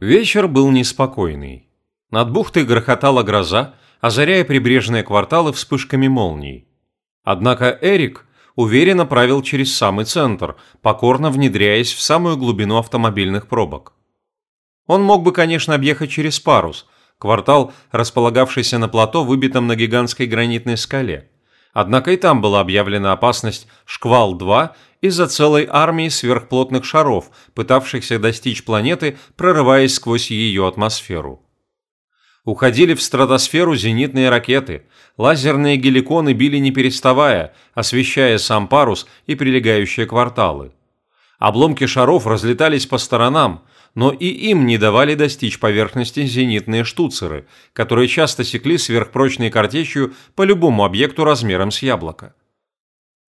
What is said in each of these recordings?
Вечер был неспокойный. Над бухтой грохотала гроза, озаряя прибрежные кварталы вспышками молний. Однако Эрик уверенно правил через самый центр, покорно внедряясь в самую глубину автомобильных пробок. Он мог бы, конечно, объехать через парус, квартал, располагавшийся на плато, выбитом на гигантской гранитной скале. Однако и там была объявлена опасность «Шквал-2» из-за целой армии сверхплотных шаров, пытавшихся достичь планеты, прорываясь сквозь ее атмосферу. Уходили в стратосферу зенитные ракеты, лазерные геликоны били не переставая, освещая сам парус и прилегающие кварталы. Обломки шаров разлетались по сторонам, но и им не давали достичь поверхности зенитные штуцеры, которые часто секли сверхпрочной картечью по любому объекту размером с яблоко.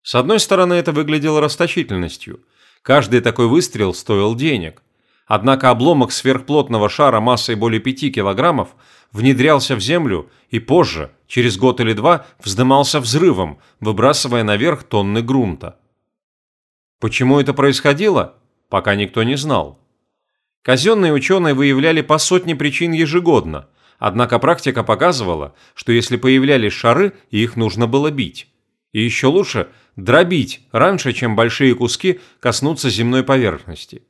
С одной стороны, это выглядело расточительностью. Каждый такой выстрел стоил денег. Однако обломок сверхплотного шара массой более 5 килограммов внедрялся в землю и позже, через год или два, вздымался взрывом, выбрасывая наверх тонны грунта. Почему это происходило, пока никто не знал. Казенные ученые выявляли по сотне причин ежегодно, однако практика показывала, что если появлялись шары, их нужно было бить. И еще лучше дробить раньше, чем большие куски коснутся земной поверхности.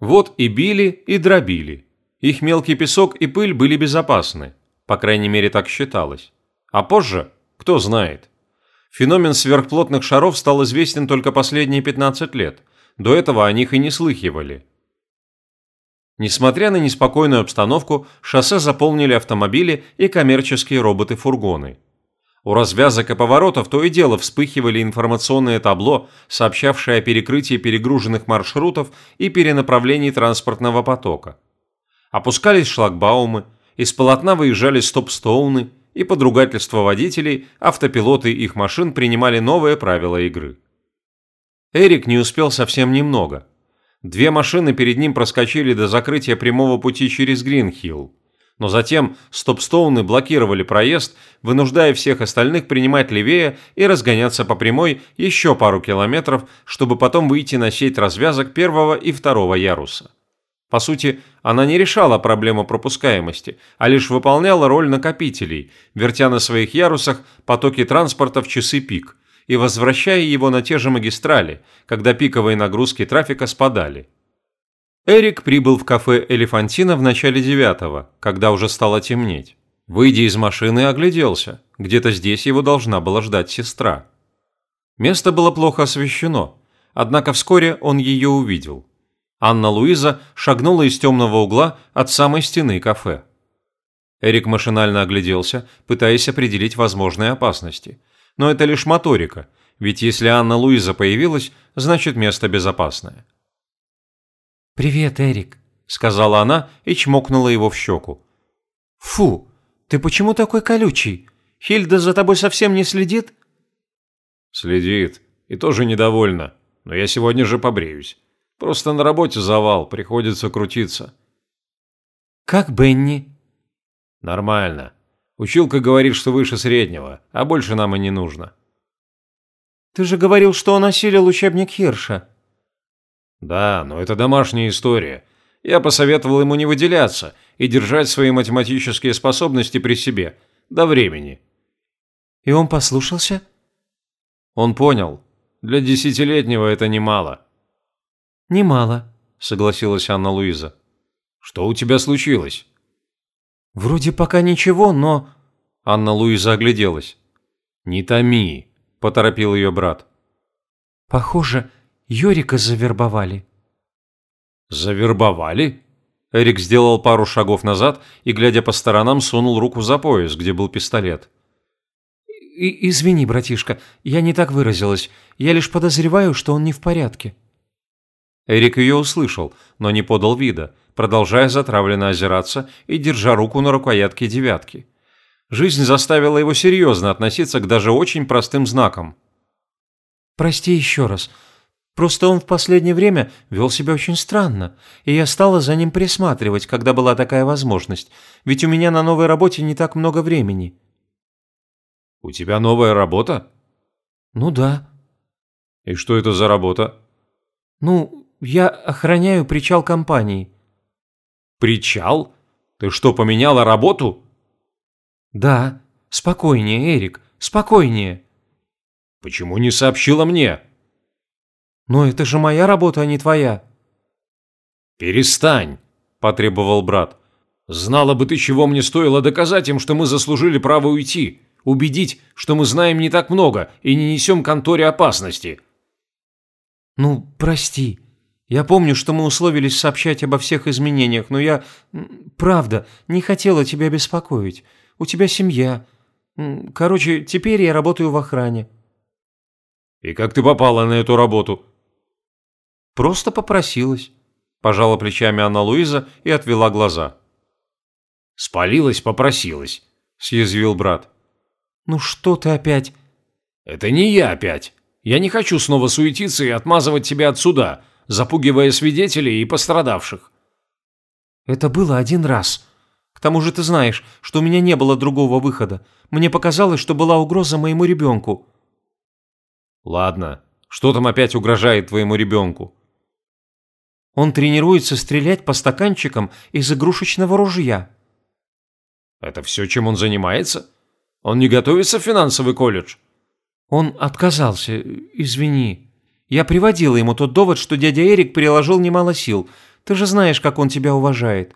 Вот и били, и дробили. Их мелкий песок и пыль были безопасны, по крайней мере так считалось. А позже, кто знает. Феномен сверхплотных шаров стал известен только последние 15 лет. До этого о них и не слыхивали. Несмотря на неспокойную обстановку, шоссе заполнили автомобили и коммерческие роботы-фургоны. У развязок и поворотов то и дело вспыхивали информационные табло, сообщавшие о перекрытии перегруженных маршрутов и перенаправлении транспортного потока. Опускались шлагбаумы, из полотна выезжали стоп-стоуны, и под ругательство водителей автопилоты их машин принимали новые правила игры. Эрик не успел совсем немного – Две машины перед ним проскочили до закрытия прямого пути через Гринхилл. Но затем стопстоуны блокировали проезд, вынуждая всех остальных принимать левее и разгоняться по прямой еще пару километров, чтобы потом выйти на сеть развязок первого и второго яруса. По сути, она не решала проблему пропускаемости, а лишь выполняла роль накопителей, вертя на своих ярусах потоки транспорта в часы пик – и возвращая его на те же магистрали, когда пиковые нагрузки трафика спадали. Эрик прибыл в кафе «Элефантина» в начале девятого, когда уже стало темнеть. Выйдя из машины, огляделся. Где-то здесь его должна была ждать сестра. Место было плохо освещено, однако вскоре он ее увидел. Анна Луиза шагнула из темного угла от самой стены кафе. Эрик машинально огляделся, пытаясь определить возможные опасности – но это лишь моторика, ведь если Анна Луиза появилась, значит место безопасное. «Привет, Эрик», – сказала она и чмокнула его в щеку. «Фу, ты почему такой колючий? Хильда за тобой совсем не следит?» «Следит, и тоже недовольна, но я сегодня же побреюсь. Просто на работе завал, приходится крутиться». «Как Бенни?» «Нормально. Училка говорит, что выше среднего, а больше нам и не нужно. Ты же говорил, что он осилил учебник Хирша. Да, но это домашняя история. Я посоветовал ему не выделяться и держать свои математические способности при себе. До времени. И он послушался? Он понял. Для десятилетнего это немало. Немало, согласилась Анна Луиза. Что у тебя случилось? «Вроде пока ничего, но...» Анна Луиза огляделась. «Не томи», – поторопил ее брат. «Похоже, Йорика завербовали». «Завербовали?» Эрик сделал пару шагов назад и, глядя по сторонам, сунул руку за пояс, где был пистолет. И «Извини, братишка, я не так выразилась. Я лишь подозреваю, что он не в порядке». Эрик ее услышал, но не подал вида, продолжая затравленно озираться и держа руку на рукоятке девятки. Жизнь заставила его серьезно относиться к даже очень простым знакам. «Прости еще раз. Просто он в последнее время вел себя очень странно, и я стала за ним присматривать, когда была такая возможность, ведь у меня на новой работе не так много времени». «У тебя новая работа?» «Ну да». «И что это за работа?» «Ну, я охраняю причал компании». Причал? Ты что, поменяла работу? Да. Спокойнее, Эрик, спокойнее. Почему не сообщила мне? Но это же моя работа, а не твоя. Перестань, потребовал брат. Знала бы ты, чего мне стоило доказать им, что мы заслужили право уйти. Убедить, что мы знаем не так много и не несем конторе опасности. Ну, прости. Я помню, что мы условились сообщать обо всех изменениях, но я, правда, не хотела тебя беспокоить. У тебя семья. Короче, теперь я работаю в охране. И как ты попала на эту работу? Просто попросилась. Пожала плечами Анна Луиза и отвела глаза. Спалилась, попросилась, съязвил брат. Ну что ты опять? Это не я опять. Я не хочу снова суетиться и отмазывать тебя от суда, запугивая свидетелей и пострадавших. Это было один раз. К тому же ты знаешь, что у меня не было другого выхода. Мне показалось, что была угроза моему ребенку. Ладно, что там опять угрожает твоему ребенку? Он тренируется стрелять по стаканчикам из игрушечного ружья. Это все, чем он занимается? Он не готовится в финансовый колледж? Он отказался, извини. Я приводила ему тот довод, что дядя Эрик приложил немало сил. Ты же знаешь, как он тебя уважает.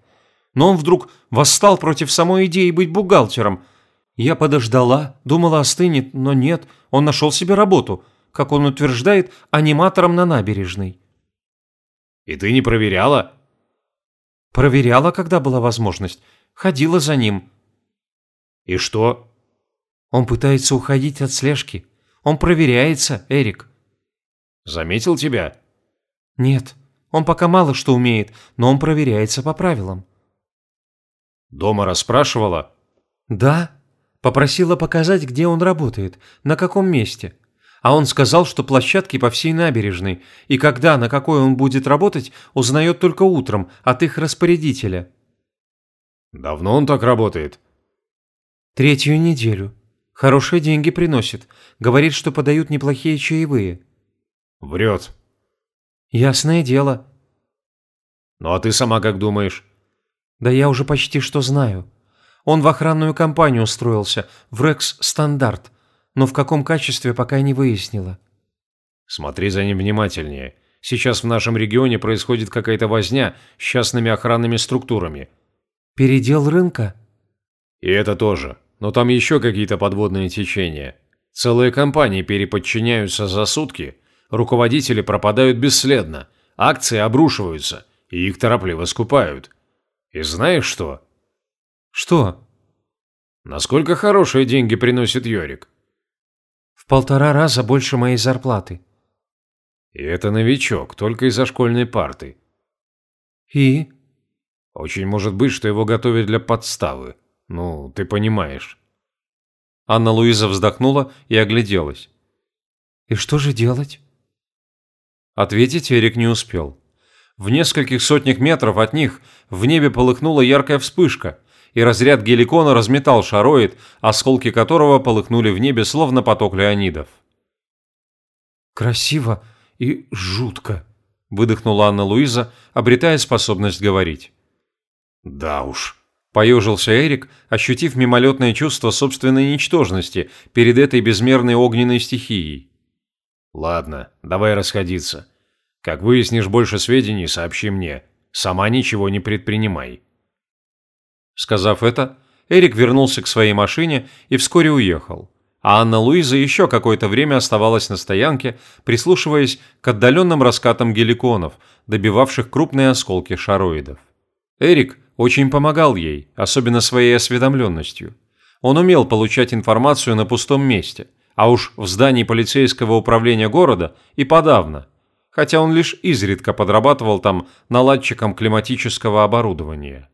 Но он вдруг восстал против самой идеи быть бухгалтером. Я подождала, думала остынет, но нет, он нашел себе работу, как он утверждает, аниматором на набережной. И ты не проверяла? Проверяла, когда была возможность. Ходила за ним. И что? Он пытается уходить от слежки. Он проверяется, Эрик. Заметил тебя? Нет. Он пока мало что умеет, но он проверяется по правилам. Дома расспрашивала? Да. Попросила показать, где он работает, на каком месте. А он сказал, что площадки по всей набережной, и когда, на какой он будет работать, узнает только утром от их распорядителя. Давно он так работает? Третью неделю. Хорошие деньги приносит. Говорит, что подают неплохие чаевые. Врет. Ясное дело. Ну а ты сама как думаешь? Да я уже почти что знаю. Он в охранную компанию устроился, в Рекс Стандарт, но в каком качестве пока не выяснила. Смотри за ним внимательнее. Сейчас в нашем регионе происходит какая-то возня с частными охранными структурами. Передел рынка? И это тоже. Но там еще какие-то подводные течения. Целые компании переподчиняются за сутки, руководители пропадают бесследно, акции обрушиваются, и их торопливо скупают. И знаешь что? Что? Насколько хорошие деньги приносит Йорик? В полтора раза больше моей зарплаты. И это новичок, только из-за школьной парты. И? Очень может быть, что его готовят для подставы. Ну, ты понимаешь. Анна Луиза вздохнула и огляделась. И что же делать? Ответить Эрик не успел. В нескольких сотнях метров от них в небе полыхнула яркая вспышка, и разряд геликона разметал шароид, осколки которого полыхнули в небе словно поток леонидов. «Красиво и жутко», – выдохнула Анна Луиза, обретая способность говорить. «Да уж», – поежился Эрик, ощутив мимолетное чувство собственной ничтожности перед этой безмерной огненной стихией. «Ладно, давай расходиться. Как выяснишь больше сведений, сообщи мне. Сама ничего не предпринимай». Сказав это, Эрик вернулся к своей машине и вскоре уехал. А Анна-Луиза еще какое-то время оставалась на стоянке, прислушиваясь к отдаленным раскатам геликонов, добивавших крупные осколки шароидов. Эрик очень помогал ей, особенно своей осведомленностью. Он умел получать информацию на пустом месте, а уж в здании полицейского управления города и подавно, хотя он лишь изредка подрабатывал там наладчиком климатического оборудования.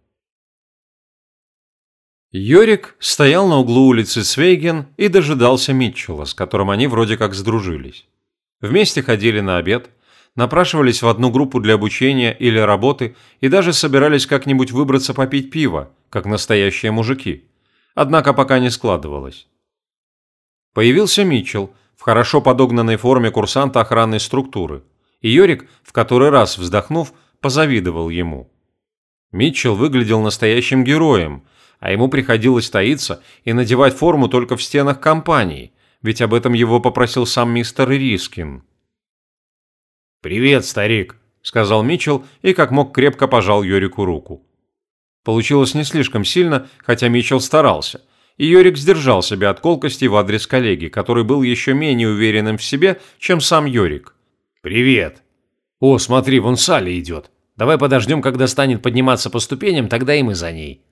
Йорик стоял на углу улицы Свейген и дожидался Митчелла, с которым они вроде как сдружились. Вместе ходили на обед, напрашивались в одну группу для обучения или работы и даже собирались как-нибудь выбраться попить пиво, как настоящие мужики. Однако пока не складывалось. Появился Митчелл в хорошо подогнанной форме курсанта охранной структуры, и Йорик, в который раз вздохнув, позавидовал ему. Митчелл выглядел настоящим героем, а ему приходилось таиться и надевать форму только в стенах компании, ведь об этом его попросил сам мистер Рискин. «Привет, старик», – сказал Митчелл и как мог крепко пожал Йорику руку. Получилось не слишком сильно, хотя Митчелл старался, и Йорик сдержал себя от колкости в адрес коллеги, который был еще менее уверенным в себе, чем сам Йорик. «Привет!» «О, смотри, вон Салли идет. Давай подождем, когда станет подниматься по ступеням, тогда и мы за ней».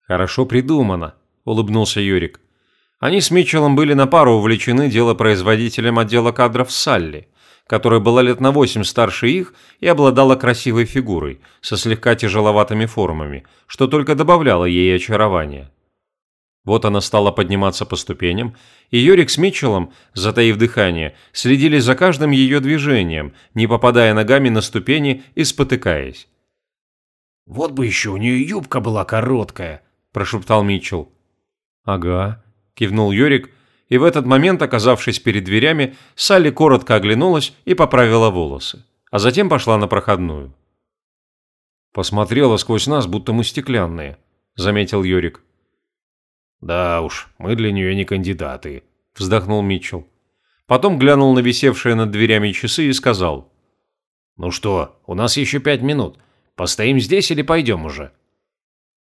«Хорошо придумано», – улыбнулся Юрик. Они с Митчеллом были на пару увлечены делопроизводителем отдела кадров Салли, которая была лет на восемь старше их и обладала красивой фигурой, со слегка тяжеловатыми формами, что только добавляло ей очарования. Вот она стала подниматься по ступеням, и Йорик с Митчеллом, затаив дыхание, следили за каждым ее движением, не попадая ногами на ступени и спотыкаясь. «Вот бы еще у нее юбка была короткая», – прошептал Митчелл. «Ага», – кивнул Йорик, и в этот момент, оказавшись перед дверями, Салли коротко оглянулась и поправила волосы, а затем пошла на проходную. «Посмотрела сквозь нас, будто мы стеклянные», – заметил Йорик. «Да уж, мы для нее не кандидаты», – вздохнул Митчелл. Потом глянул на висевшие над дверями часы и сказал. «Ну что, у нас еще пять минут. Постоим здесь или пойдем уже?»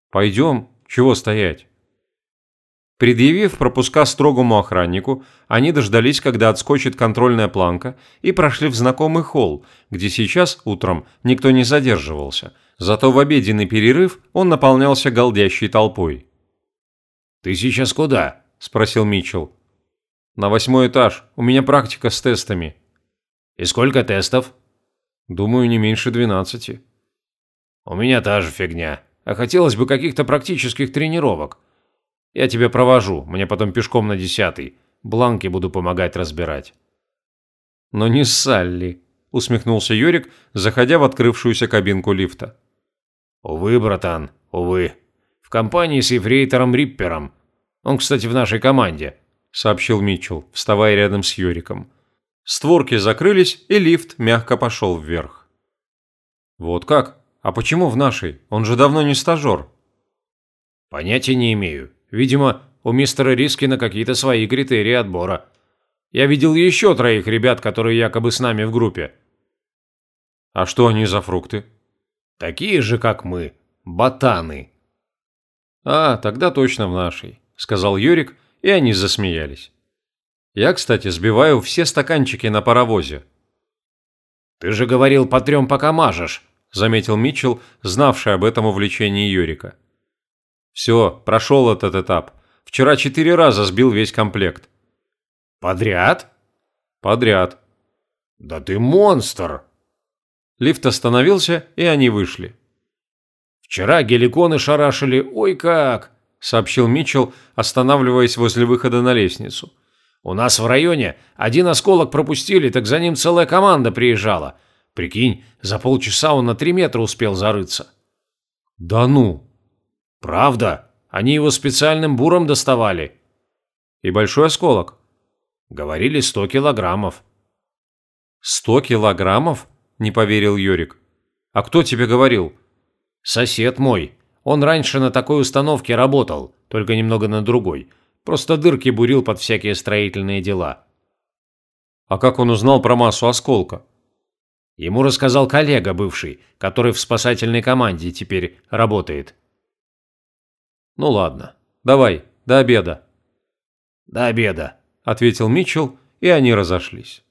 «Пойдем. Чего стоять?» Предъявив пропуска строгому охраннику, они дождались, когда отскочит контрольная планка, и прошли в знакомый холл, где сейчас, утром, никто не задерживался. Зато в обеденный перерыв он наполнялся голдящей толпой. «Ты сейчас куда?» – спросил Митчелл. «На восьмой этаж. У меня практика с тестами». «И сколько тестов?» «Думаю, не меньше двенадцати». «У меня та же фигня. А хотелось бы каких-то практических тренировок. Я тебя провожу, мне потом пешком на десятый. Бланки буду помогать разбирать». «Но не Салли», – усмехнулся Юрик, заходя в открывшуюся кабинку лифта. «Увы, братан, увы. В компании с ефрейтором Риппером. Он, кстати, в нашей команде», – сообщил Митчелл, вставая рядом с Юриком. Створки закрылись, и лифт мягко пошел вверх. «Вот как? А почему в нашей? Он же давно не стажер». «Понятия не имею. Видимо, у мистера Рискина какие-то свои критерии отбора. Я видел еще троих ребят, которые якобы с нами в группе». «А что они за фрукты?» «Такие же, как мы. Ботаны». «А, тогда точно в нашей», – сказал Юрик, и они засмеялись. «Я, кстати, сбиваю все стаканчики на паровозе». «Ты же говорил, по трем пока мажешь», – заметил Митчелл, знавший об этом увлечении Юрика. «Все, прошел этот этап. Вчера четыре раза сбил весь комплект». «Подряд?» «Подряд». «Да ты монстр!» Лифт остановился, и они вышли. «Вчера геликоны шарашили, ой как!» – сообщил Митчелл, останавливаясь возле выхода на лестницу. «У нас в районе один осколок пропустили, так за ним целая команда приезжала. Прикинь, за полчаса он на три метра успел зарыться». «Да ну!» «Правда? Они его специальным буром доставали». «И большой осколок?» «Говорили, сто килограммов». «Сто килограммов?» – не поверил Юрик. «А кто тебе говорил?» Сосед мой. Он раньше на такой установке работал, только немного на другой. Просто дырки бурил под всякие строительные дела. А как он узнал про массу осколка? Ему рассказал коллега бывший, который в спасательной команде теперь работает. Ну ладно, давай, до обеда. До обеда, ответил Митчелл, и они разошлись.